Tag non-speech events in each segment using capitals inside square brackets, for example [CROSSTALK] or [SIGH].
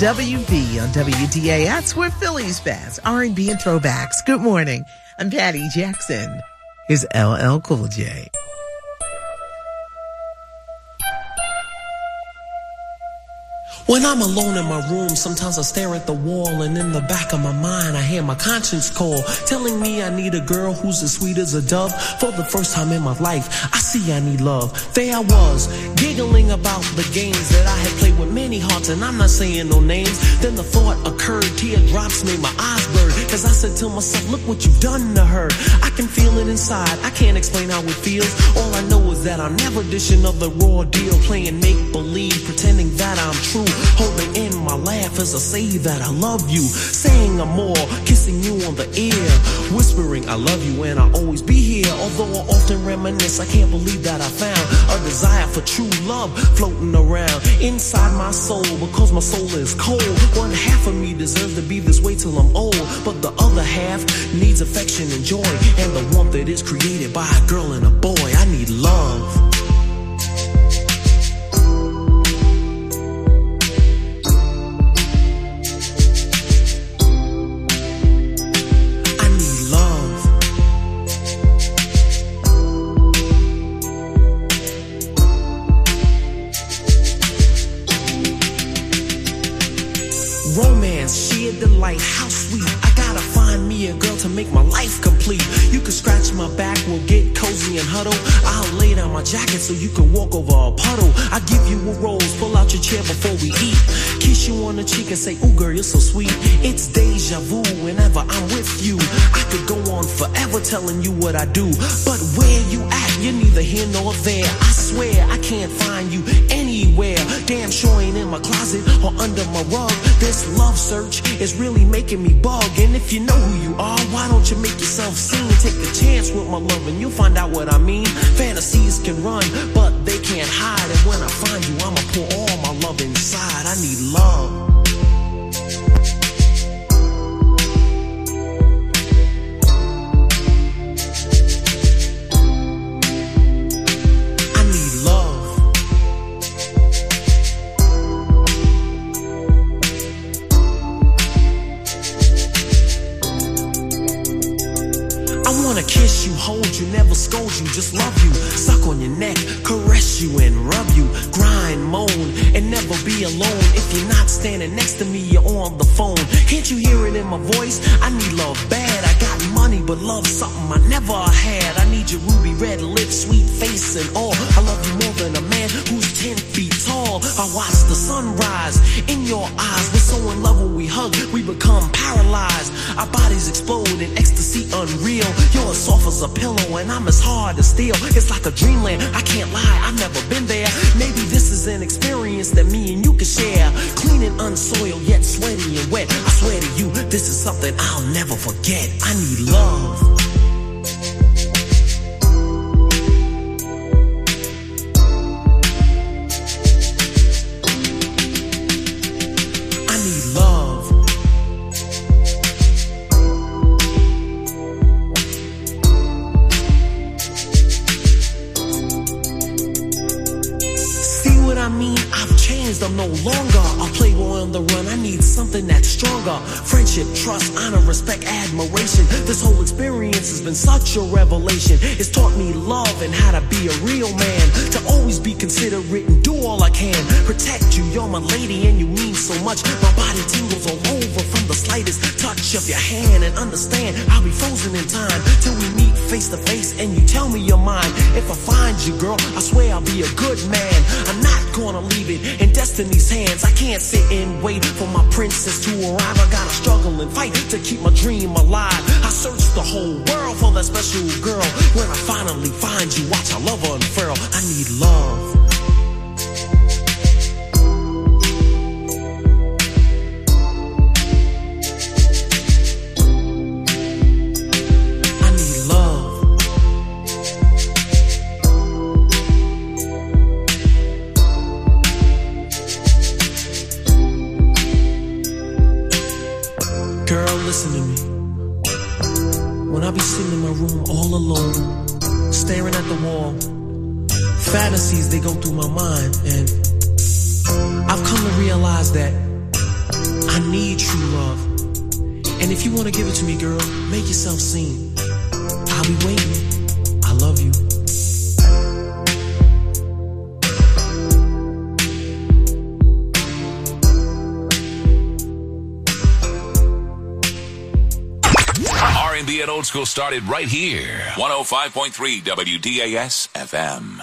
SWV on WDAS. We're Phillies fast, R&B and throwbacks. Good morning. I'm Patty Jackson. Here's LL Cool J. When I'm alone in my room, sometimes I stare at the wall, and in the back of my mind, I hear my conscience call, telling me I need a girl who's as sweet as a dove. For the first time in my life, I see I need love. There I was, giggling about the games that I had played with many hearts, and I'm not saying no names. Then the thought occurred, teardrops made my eyes burn, cause I said to myself, look what you've done to her. I can feel it inside, I can't explain how it feels. All I know is that I'm never dishing of the raw deal, playing make believe, pretending that I'm true. Holding in my laugh as I say that I love you. Saying I'm more, kissing you on the ear. Whispering I love you and I'll always be here. Although I often reminisce, I can't believe that I found a desire for true love floating around inside my soul. Because my soul is cold. One half of me deserves to be this way till I'm old. But the other half needs affection and joy. And the warmth that is created by a girl and a boy. My back, we'll get cozy and huddle. I'll lay down my jacket so you can walk over a puddle. I give you a rose, pull out your chair before we eat. Kiss you on the cheek and say, ooh girl, you're so sweet. It's deja vu whenever I'm with you. I could go on forever telling you what I do. But where you at, you're neither here nor there. I swear I can't find you anywhere. Damn sure ain't in my closet or under my rug. This love search is really making me bug. And if you know who you my love and you'll find out what I mean. Fantasies can run, but they can't hide. And when I find you, I'ma pour all my love inside. I need love. Hold you, never scold you, just love you. Suck on your neck, caress you and rub you. Grind, moan, and never be alone. If you're not standing next to me, you're on the phone. Can't you hear it in my voice? I need love bad. I got money, but love something I never had. I need your ruby red lips, sweet face, and all. I love you more than a man who's 10 feet tall. I watch the sunrise in your eyes. We're so in love when we hug, we become paralyzed. Our bodies explode in ecstasy unreal. You're soft as a pillow, and I'm as hard as steel. It's like a dreamland. I can't lie, I've never been there. Maybe this is an experience that me and you can share. Clean and unsoiled, yet sweaty and wet. I swear to you, this is something I'll never forget. I need love. A revelation. It's taught me love and how to be a real man. To always be considerate and do all I can. Protect you, you're my lady and you mean so much. My body tingles all over the slightest touch of your hand. And understand, I'll be frozen in time till we meet face to face and you tell me your mind. If I find you, girl, I swear I'll be a good man. I'm not gonna leave it in destiny's hands. I can't sit and wait for my princess to arrive. I gotta struggle and fight to keep my dream alive. I search the whole world for that special girl. When I finally find you, watch our love unfurl. I staring at the wall. Fantasies, they go through my mind. And I've come to realize that I need true love. And if you want to give it to me, girl, make yourself seen. I'll be waiting. I love you. Old school started right here. 105.3 WDAS FM.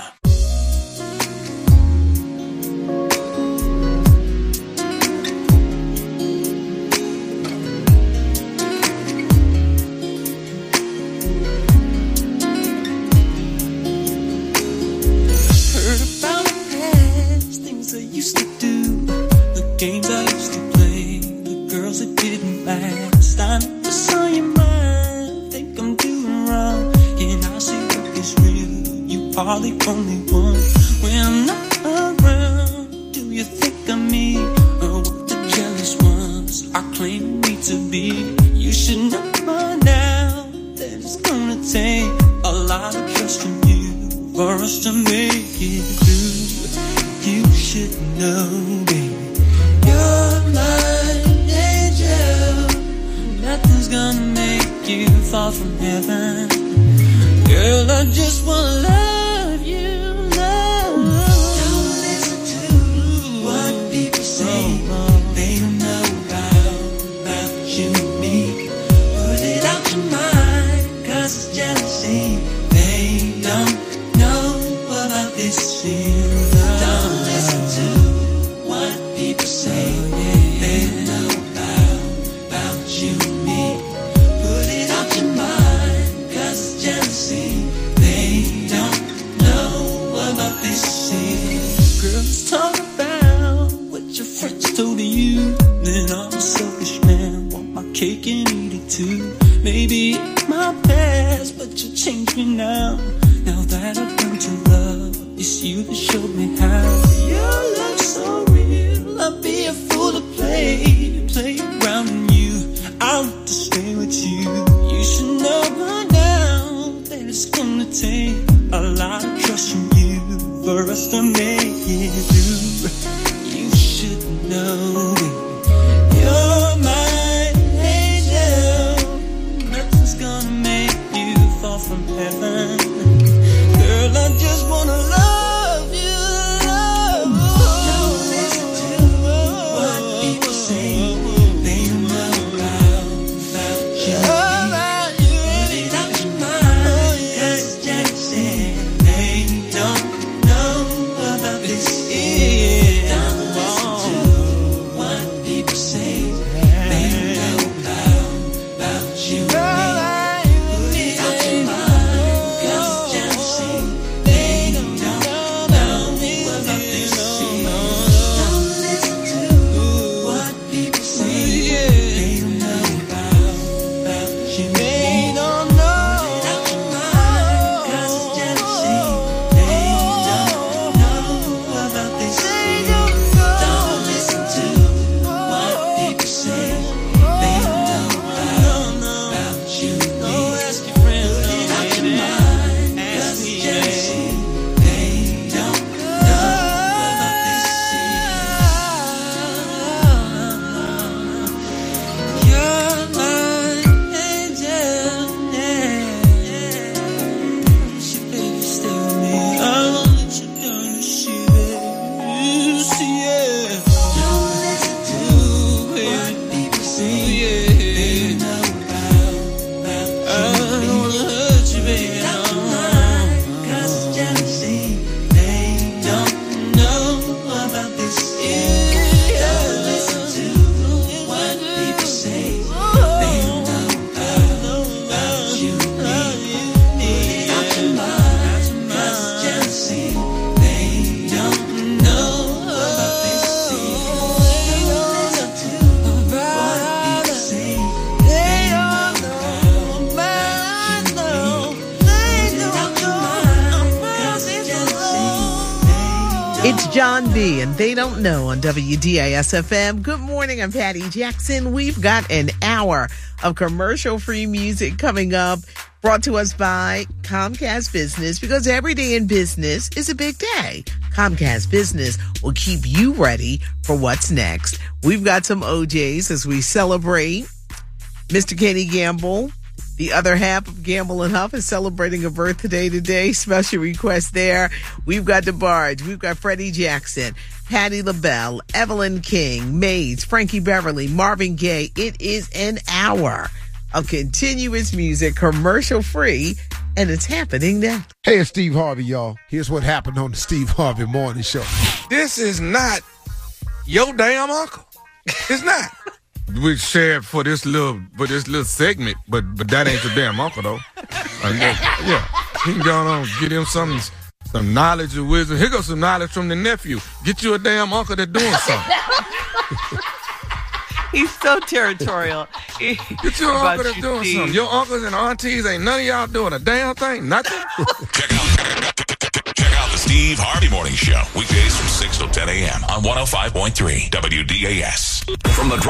Heard about past things I used to do, are the only one. When I'm around, do you think of me or what the jealous ones are claiming me to be? You should know by now that it's gonna take a lot of trust from you for us to make it through. You should know, baby, you're my angel. Nothing's gonna make you fall from heaven. Girl, I just wanna us to make it through. It's Jon B, and they don't know on WDAS FM. Good morning, I'm Patty Jackson. We've got an hour of commercial free music coming up, brought to us by Comcast Business, because every day in business is a big day. Comcast Business will keep you ready for what's next. We've got some O'Jays as we celebrate Mr. Kenny Gamble. The other half of Gamble and Huff is celebrating a birthday today. Special request there. We've got DeBarge. We've got Freddie Jackson, Patti LaBelle, Evelyn King, Maze, Frankie Beverly, Marvin Gaye. It is an hour of continuous music, commercial free, and it's happening now. Hey, it's Steve Harvey, y'all. Here's what happened on the Steve Harvey Morning Show. This is not your damn uncle. It's not. We shared for this little for this little segment, but but that ain't your damn uncle though. Uh, yeah, yeah, he can go on get him some some knowledge or wisdom. Here goes some knowledge from the nephew. Get you a damn uncle that's doing something. [LAUGHS] He's so territorial. Get your uncle that's doing Steve. something. Your uncles and aunties ain't none of y'all doing a damn thing. Nothing. check [LAUGHS] out check out the Steve Harvey Morning Show weekdays from six till ten a.m. on one hundred oh five point three WDAS. From the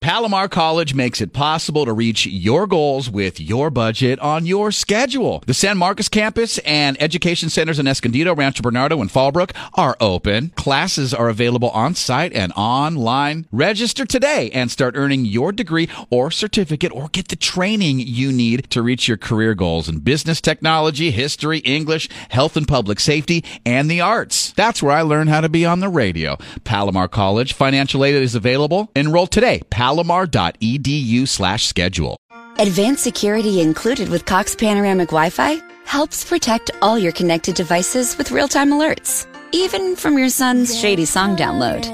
Palomar College makes it possible to reach your goals with your budget on your schedule. The San Marcos campus and education centers in Escondido, Rancho Bernardo, and Fallbrook are open. Classes are available on site and online. Register today and start earning your degree or certificate or get the training you need to reach your career goals in business technology, history, English, health and public safety, and the arts. That's where I learned how to be on the radio. Palomar College financial aid is available. Enroll today. Palomar palomar.edu slash schedule. Advanced security included with Cox Panoramic Wi-Fi helps protect all your connected devices with real-time alerts, even from your son's shady song download.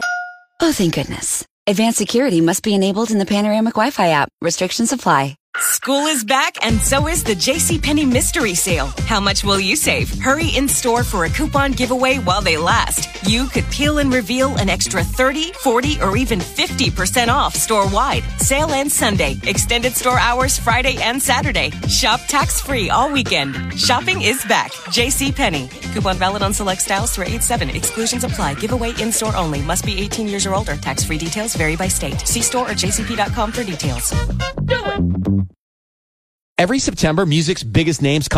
Oh, thank goodness. Advanced security must be enabled in the Panoramic Wi-Fi app. Restrictions apply. School is back and so is the JCPenney Mystery Sale. How much will you save? Hurry in store for a coupon giveaway while they last. You could peel and reveal an extra 30, 40, or even 50% off store wide. Sale ends Sunday. Extended store hours Friday and Saturday. Shop tax free all weekend. Shopping is back. JCPenney. Coupon valid on select styles through 8 7. Exclusions apply. Giveaway in store only. Must be 18 years or older. Tax free details vary by state. See store or jcp.com for details. Do it. Every September, music's biggest names come